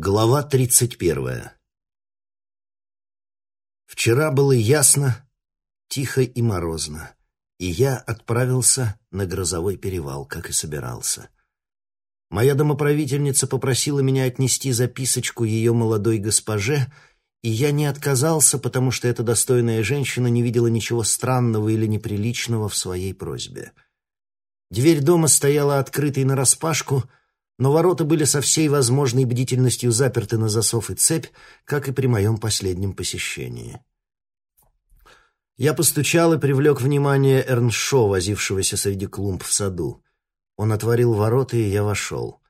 Глава тридцать первая Вчера было ясно, тихо и морозно, и я отправился на грозовой перевал, как и собирался. Моя домоправительница попросила меня отнести записочку ее молодой госпоже, и я не отказался, потому что эта достойная женщина не видела ничего странного или неприличного в своей просьбе. Дверь дома стояла открытой нараспашку — но ворота были со всей возможной бдительностью заперты на засов и цепь, как и при моем последнем посещении. Я постучал и привлек внимание Эрншо, возившегося среди клумб в саду. Он отворил ворота, и я вошел.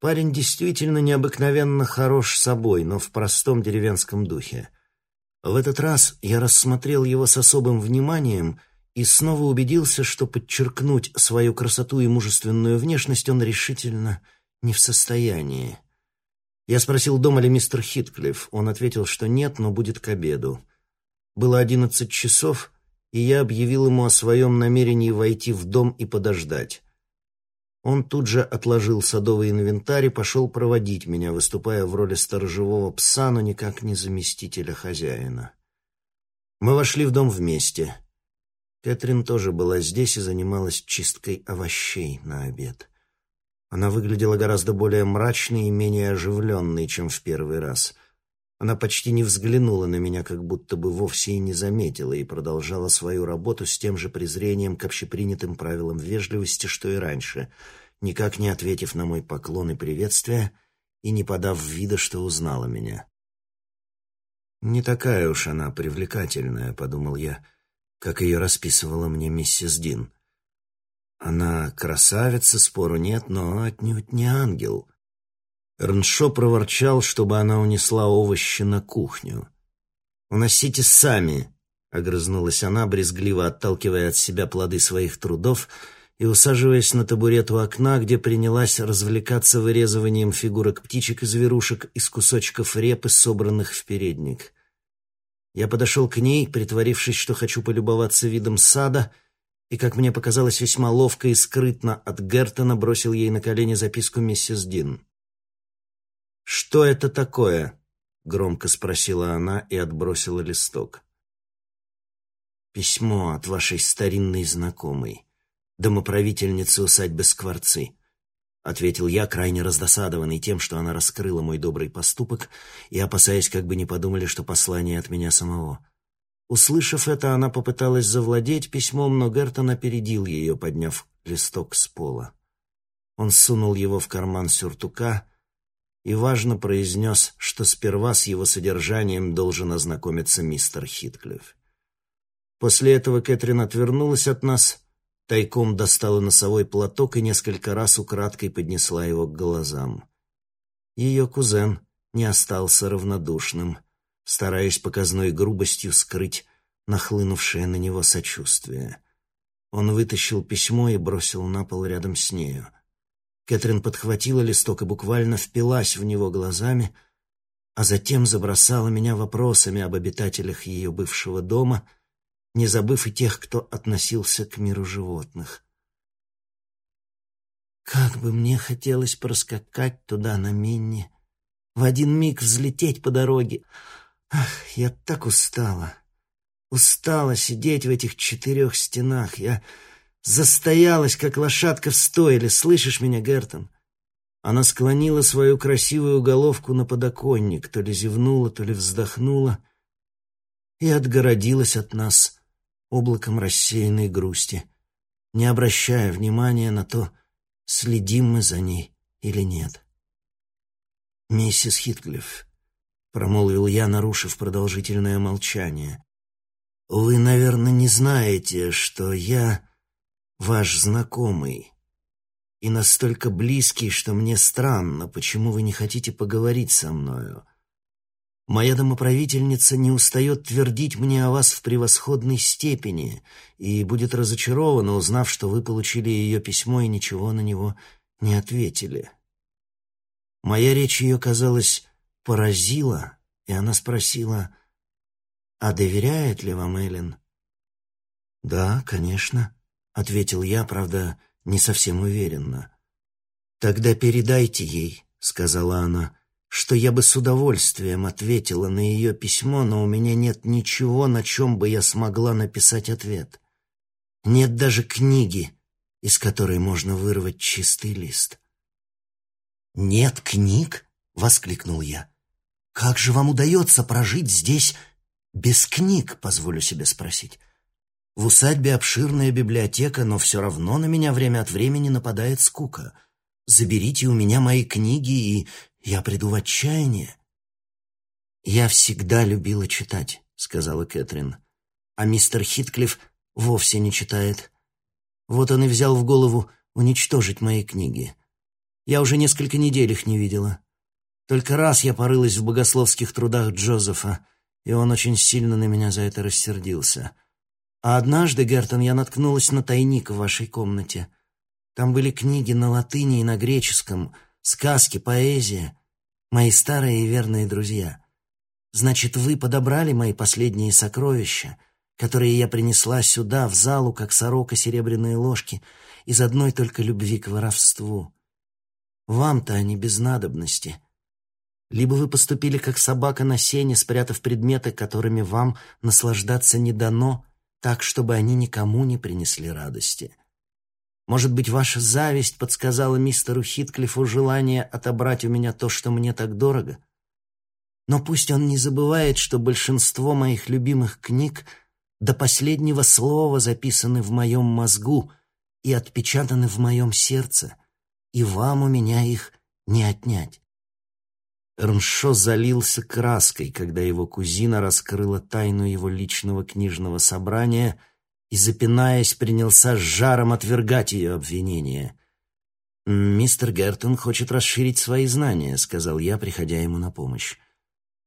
Парень действительно необыкновенно хорош собой, но в простом деревенском духе. В этот раз я рассмотрел его с особым вниманием и снова убедился, что подчеркнуть свою красоту и мужественную внешность он решительно не в состоянии. Я спросил, дома ли мистер Хитклифф. Он ответил, что нет, но будет к обеду. Было одиннадцать часов, и я объявил ему о своем намерении войти в дом и подождать. Он тут же отложил садовый инвентарь и пошел проводить меня, выступая в роли сторожевого пса, но никак не заместителя хозяина. Мы вошли в дом вместе — Кэтрин тоже была здесь и занималась чисткой овощей на обед. Она выглядела гораздо более мрачной и менее оживленной, чем в первый раз. Она почти не взглянула на меня, как будто бы вовсе и не заметила, и продолжала свою работу с тем же презрением к общепринятым правилам вежливости, что и раньше, никак не ответив на мой поклон и приветствие и не подав вида, что узнала меня. «Не такая уж она привлекательная», — подумал я, — как ее расписывала мне миссис Дин. Она красавица, спору нет, но отнюдь не ангел. Эрншо проворчал, чтобы она унесла овощи на кухню. «Уносите сами», — огрызнулась она, брезгливо отталкивая от себя плоды своих трудов и усаживаясь на табурет у окна, где принялась развлекаться вырезыванием фигурок птичек и зверушек из кусочков репы, собранных в передник. Я подошел к ней, притворившись, что хочу полюбоваться видом сада, и, как мне показалось, весьма ловко и скрытно от Гертона бросил ей на колени записку миссис Дин. «Что это такое?» — громко спросила она и отбросила листок. «Письмо от вашей старинной знакомой, домоправительницы усадьбы Скворцы. — ответил я, крайне раздосадованный тем, что она раскрыла мой добрый поступок и опасаясь, как бы не подумали, что послание от меня самого. Услышав это, она попыталась завладеть письмом, но Гертон опередил ее, подняв листок с пола. Он сунул его в карман сюртука и важно произнес, что сперва с его содержанием должен ознакомиться мистер Хитклифф. После этого Кэтрин отвернулась от нас — Тайком достала носовой платок и несколько раз украдкой поднесла его к глазам. Ее кузен не остался равнодушным, стараясь показной грубостью скрыть нахлынувшее на него сочувствие. Он вытащил письмо и бросил на пол рядом с нею. Кэтрин подхватила листок и буквально впилась в него глазами, а затем забросала меня вопросами об обитателях ее бывшего дома — не забыв и тех, кто относился к миру животных. Как бы мне хотелось проскакать туда на Минне, в один миг взлететь по дороге. Ах, я так устала. Устала сидеть в этих четырех стенах. Я застоялась, как лошадка в стойле. Слышишь меня, Гертон? Она склонила свою красивую головку на подоконник, то ли зевнула, то ли вздохнула, и отгородилась от нас облаком рассеянной грусти, не обращая внимания на то, следим мы за ней или нет. «Миссис Хитклифф», — промолвил я, нарушив продолжительное молчание, — «вы, наверное, не знаете, что я ваш знакомый» и настолько близкий, что мне странно, почему вы не хотите поговорить со мною. Моя домоправительница не устает твердить мне о вас в превосходной степени и будет разочарована, узнав, что вы получили ее письмо и ничего на него не ответили. Моя речь ее, казалось, поразила, и она спросила, «А доверяет ли вам Эллен?» «Да, конечно», — ответил я, правда, не совсем уверенно. «Тогда передайте ей», — сказала она, — что я бы с удовольствием ответила на ее письмо, но у меня нет ничего, на чем бы я смогла написать ответ. Нет даже книги, из которой можно вырвать чистый лист. «Нет книг?» — воскликнул я. «Как же вам удается прожить здесь без книг?» — позволю себе спросить. В усадьбе обширная библиотека, но все равно на меня время от времени нападает скука. Заберите у меня мои книги, и я приду в отчаяние. «Я всегда любила читать», — сказала Кэтрин. «А мистер Хитклифф вовсе не читает. Вот он и взял в голову уничтожить мои книги. Я уже несколько недель их не видела. Только раз я порылась в богословских трудах Джозефа, и он очень сильно на меня за это рассердился. А однажды, Гертон, я наткнулась на тайник в вашей комнате. Там были книги на латыни и на греческом, сказки, поэзия, мои старые и верные друзья. Значит, вы подобрали мои последние сокровища — которые я принесла сюда, в залу, как сорока серебряные ложки, из одной только любви к воровству. Вам-то они без надобности. Либо вы поступили как собака на сене, спрятав предметы, которыми вам наслаждаться не дано, так, чтобы они никому не принесли радости. Может быть, ваша зависть подсказала мистеру Хитклифу желание отобрать у меня то, что мне так дорого? Но пусть он не забывает, что большинство моих любимых книг — до последнего слова записаны в моем мозгу и отпечатаны в моем сердце, и вам у меня их не отнять. Эрншо залился краской, когда его кузина раскрыла тайну его личного книжного собрания и, запинаясь, принялся с жаром отвергать ее обвинения. «Мистер Гертон хочет расширить свои знания», — сказал я, приходя ему на помощь.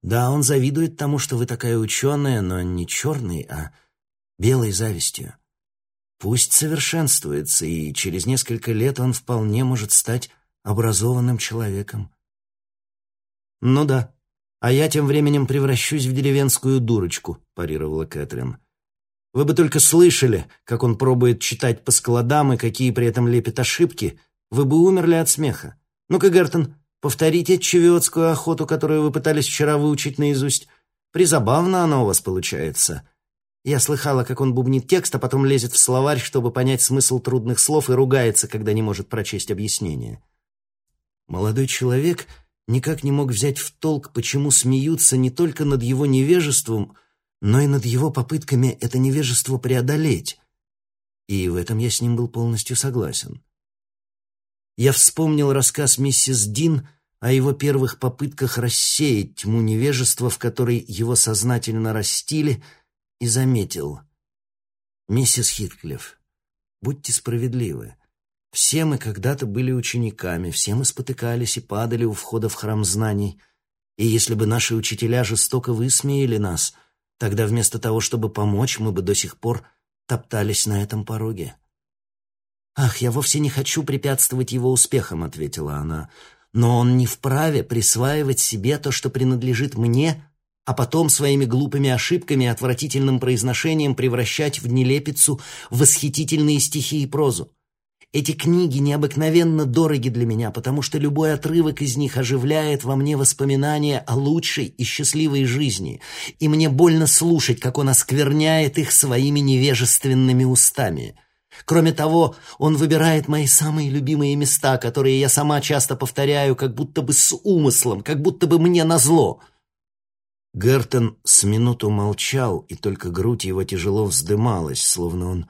Да, он завидует тому, что вы такая ученая, но не черный, а белой завистью. Пусть совершенствуется, и через несколько лет он вполне может стать образованным человеком. «Ну да, а я тем временем превращусь в деревенскую дурочку», — парировала Кэтрин. «Вы бы только слышали, как он пробует читать по складам и какие при этом лепит ошибки, вы бы умерли от смеха. Ну-ка, Гертон, Повторите чевиотскую охоту, которую вы пытались вчера выучить наизусть. Призабавно она у вас получается. Я слыхала, как он бубнит текст, а потом лезет в словарь, чтобы понять смысл трудных слов и ругается, когда не может прочесть объяснение. Молодой человек никак не мог взять в толк, почему смеются не только над его невежеством, но и над его попытками это невежество преодолеть. И в этом я с ним был полностью согласен. Я вспомнил рассказ миссис Дин о его первых попытках рассеять тьму невежества, в которой его сознательно растили, и заметил. «Миссис Хитклифф, будьте справедливы. Все мы когда-то были учениками, все мы спотыкались и падали у входа в храм знаний. И если бы наши учителя жестоко высмеяли нас, тогда вместо того, чтобы помочь, мы бы до сих пор топтались на этом пороге. «Ах, я вовсе не хочу препятствовать его успехам», — ответила она. «Но он не вправе присваивать себе то, что принадлежит мне, а потом своими глупыми ошибками и отвратительным произношением превращать в нелепицу восхитительные стихи и прозу. Эти книги необыкновенно дороги для меня, потому что любой отрывок из них оживляет во мне воспоминания о лучшей и счастливой жизни, и мне больно слушать, как он оскверняет их своими невежественными устами». Кроме того, он выбирает мои самые любимые места, которые я сама часто повторяю, как будто бы с умыслом, как будто бы мне назло. Гертон с минуту молчал, и только грудь его тяжело вздымалась, словно он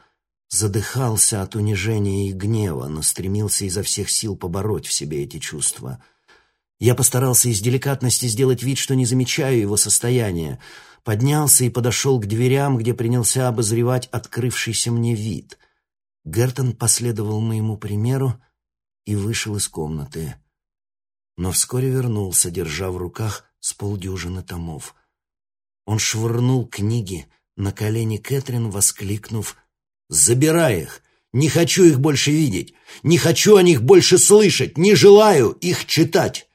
задыхался от унижения и гнева, но стремился изо всех сил побороть в себе эти чувства. Я постарался из деликатности сделать вид, что не замечаю его состояния, поднялся и подошел к дверям, где принялся обозревать открывшийся мне вид — Гертон последовал моему примеру и вышел из комнаты. Но вскоре вернулся, держа в руках с полдюжины томов. Он швырнул книги на колени Кэтрин, воскликнув «Забирай их! Не хочу их больше видеть! Не хочу о них больше слышать! Не желаю их читать!»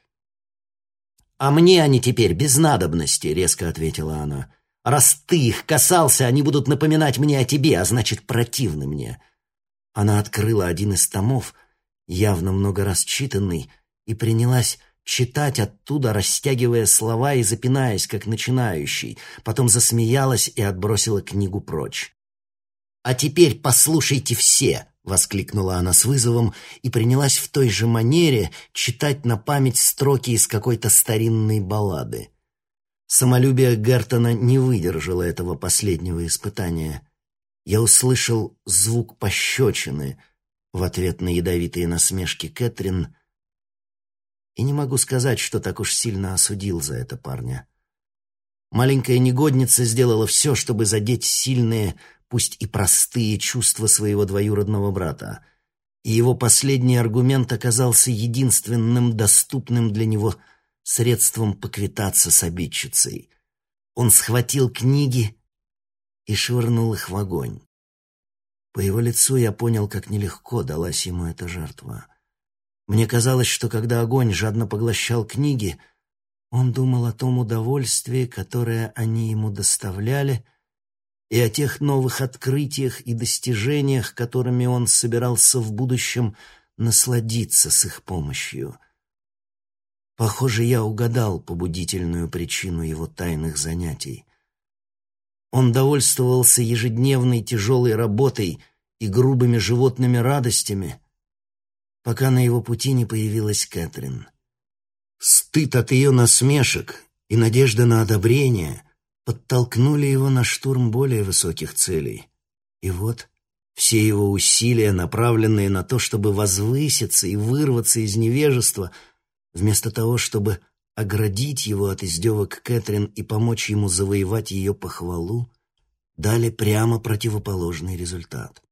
«А мне они теперь без надобности», — резко ответила она. «Раз ты их касался, они будут напоминать мне о тебе, а значит, противны мне. Она открыла один из томов, явно много раз читанный, и принялась читать оттуда, растягивая слова и запинаясь, как начинающий, потом засмеялась и отбросила книгу прочь. «А теперь послушайте все!» — воскликнула она с вызовом и принялась в той же манере читать на память строки из какой-то старинной баллады. Самолюбие Гертона не выдержало этого последнего испытания. Я услышал звук пощечины в ответ на ядовитые насмешки Кэтрин и не могу сказать, что так уж сильно осудил за это парня. Маленькая негодница сделала все, чтобы задеть сильные, пусть и простые чувства своего двоюродного брата, и его последний аргумент оказался единственным доступным для него средством поквитаться с обидчицей. Он схватил книги и швырнул их в огонь. По его лицу я понял, как нелегко далась ему эта жертва. Мне казалось, что когда огонь жадно поглощал книги, он думал о том удовольствии, которое они ему доставляли, и о тех новых открытиях и достижениях, которыми он собирался в будущем насладиться с их помощью. Похоже, я угадал побудительную причину его тайных занятий. Он довольствовался ежедневной тяжелой работой и грубыми животными радостями, пока на его пути не появилась Кэтрин. Стыд от ее насмешек и надежда на одобрение подтолкнули его на штурм более высоких целей. И вот все его усилия, направленные на то, чтобы возвыситься и вырваться из невежества, вместо того, чтобы оградить его от издевок Кэтрин и помочь ему завоевать ее похвалу, дали прямо противоположный результат.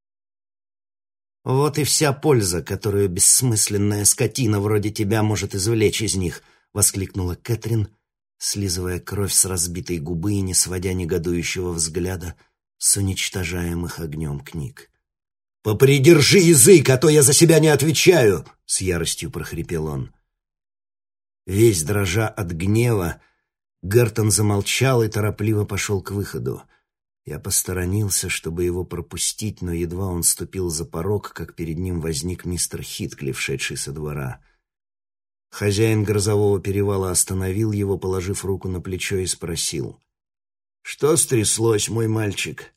«Вот и вся польза, которую бессмысленная скотина вроде тебя может извлечь из них», — воскликнула Кэтрин, слизывая кровь с разбитой губы и не сводя негодующего взгляда с уничтожаемых огнем книг. «Попридержи язык, а то я за себя не отвечаю!» — с яростью прохрипел он. Весь дрожа от гнева, Гертон замолчал и торопливо пошел к выходу. Я посторонился, чтобы его пропустить, но едва он ступил за порог, как перед ним возник мистер Хиткли, вшедший со двора. Хозяин грозового перевала остановил его, положив руку на плечо и спросил. «Что стряслось, мой мальчик?»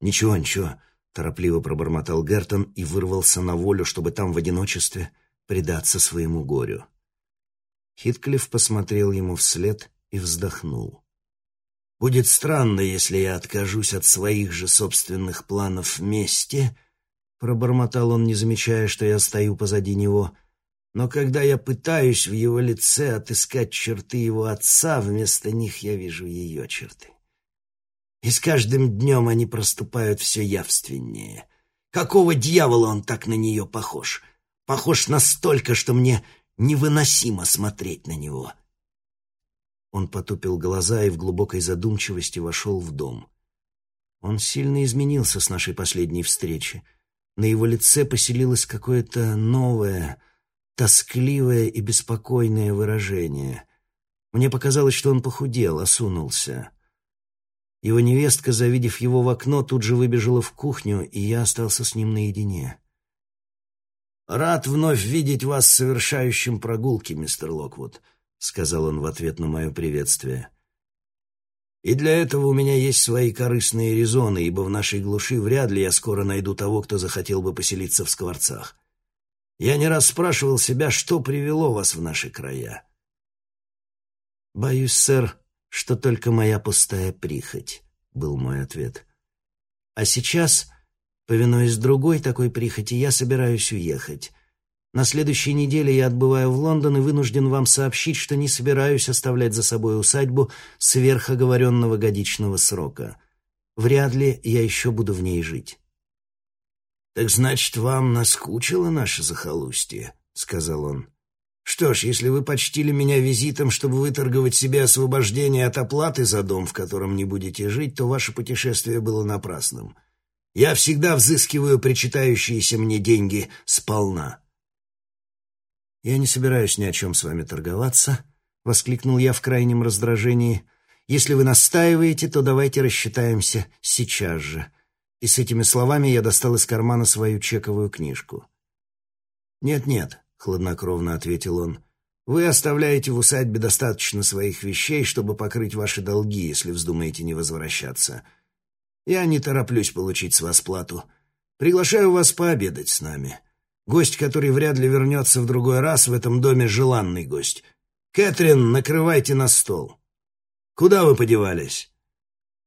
«Ничего, ничего», — торопливо пробормотал Гертон и вырвался на волю, чтобы там в одиночестве предаться своему горю. Хитклифф посмотрел ему вслед и вздохнул. Будет странно, если я откажусь от своих же собственных планов вместе, пробормотал он, не замечая, что я стою позади него. Но когда я пытаюсь в его лице отыскать черты его отца, вместо них я вижу ее черты. И с каждым днем они проступают все явственнее. Какого дьявола он так на нее похож? Похож настолько, что мне невыносимо смотреть на него. — он потупил глаза и в глубокой задумчивости вошел в дом. Он сильно изменился с нашей последней встречи. На его лице поселилось какое-то новое, тоскливое и беспокойное выражение. Мне показалось, что он похудел, осунулся. Его невестка, завидев его в окно, тут же выбежала в кухню, и я остался с ним наедине. «Рад вновь видеть вас совершающим прогулки, мистер Локвуд», — сказал он в ответ на мое приветствие. «И для этого у меня есть свои корыстные резоны, ибо в нашей глуши вряд ли я скоро найду того, кто захотел бы поселиться в Скворцах. Я не раз спрашивал себя, что привело вас в наши края». «Боюсь, сэр, что только моя пустая прихоть», — был мой ответ. «А сейчас, повинуясь другой такой прихоти, я собираюсь уехать». На следующей неделе я отбываю в Лондон и вынужден вам сообщить, что не собираюсь оставлять за собой усадьбу сверх оговоренного годичного срока. Вряд ли я еще буду в ней жить». «Так значит, вам наскучило наше захолустье?» — сказал он. «Что ж, если вы почтили меня визитом, чтобы выторговать себе освобождение от оплаты за дом, в котором не будете жить, то ваше путешествие было напрасным. Я всегда взыскиваю причитающиеся мне деньги сполна». «Я не собираюсь ни о чем с вами торговаться», — воскликнул я в крайнем раздражении. «Если вы настаиваете, то давайте рассчитаемся сейчас же». И с этими словами я достал из кармана свою чековую книжку. «Нет-нет», — хладнокровно ответил он, Вы оставляете в усадьбе достаточно своих вещей, чтобы покрыть ваши долги, если вздумаете не возвращаться. Я не тороплюсь получить с вас плату. Приглашаю вас пообедать с нами. Гость, который вряд ли вернется в другой раз, в этом доме желанный гость. Кэтрин, накрывайте на стол. Куда вы подевались?»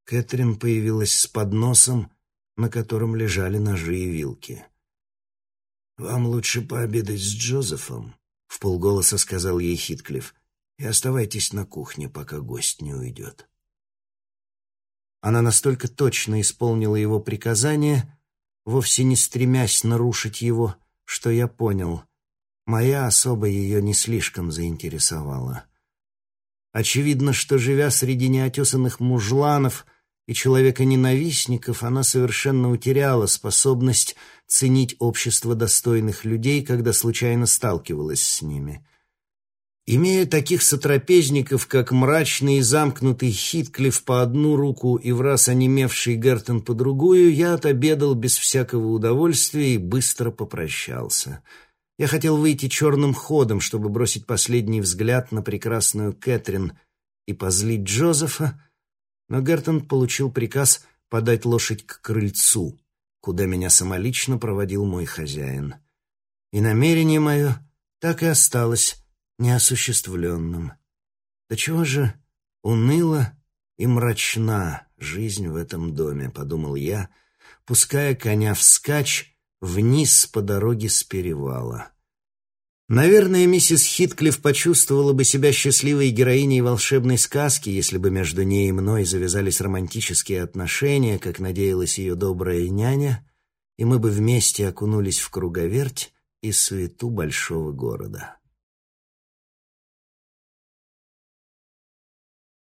Кэтрин появилась с подносом, на котором лежали ножи и вилки. «Вам лучше пообедать с Джозефом», — в полголоса сказал ей Хитклифф, «и оставайтесь на кухне, пока гость не уйдет». Она настолько точно исполнила его приказание, вовсе не стремясь нарушить его, что я понял. Моя особа ее не слишком заинтересовала. Очевидно, что, живя среди неотесанных мужланов — и человека-ненавистников она совершенно утеряла способность ценить общество достойных людей, когда случайно сталкивалась с ними. Имея таких сотрапезников, как мрачный и замкнутый Хитклифф по одну руку и враз онемевший Гертон по другую, я отобедал без всякого удовольствия и быстро попрощался. Я хотел выйти черным ходом, чтобы бросить последний взгляд на прекрасную Кэтрин и позлить Джозефа, но Гертон получил приказ подать лошадь к крыльцу, куда меня самолично проводил мой хозяин. И намерение мое так и осталось неосуществленным. Да чего же уныла и мрачна жизнь в этом доме, подумал я, пуская коня вскачь вниз по дороге с перевала. Наверное, миссис Хитклифф почувствовала бы себя счастливой героиней волшебной сказки, если бы между ней и мной завязались романтические отношения, как надеялась ее добрая няня, и мы бы вместе окунулись в круговерть и суету большого города.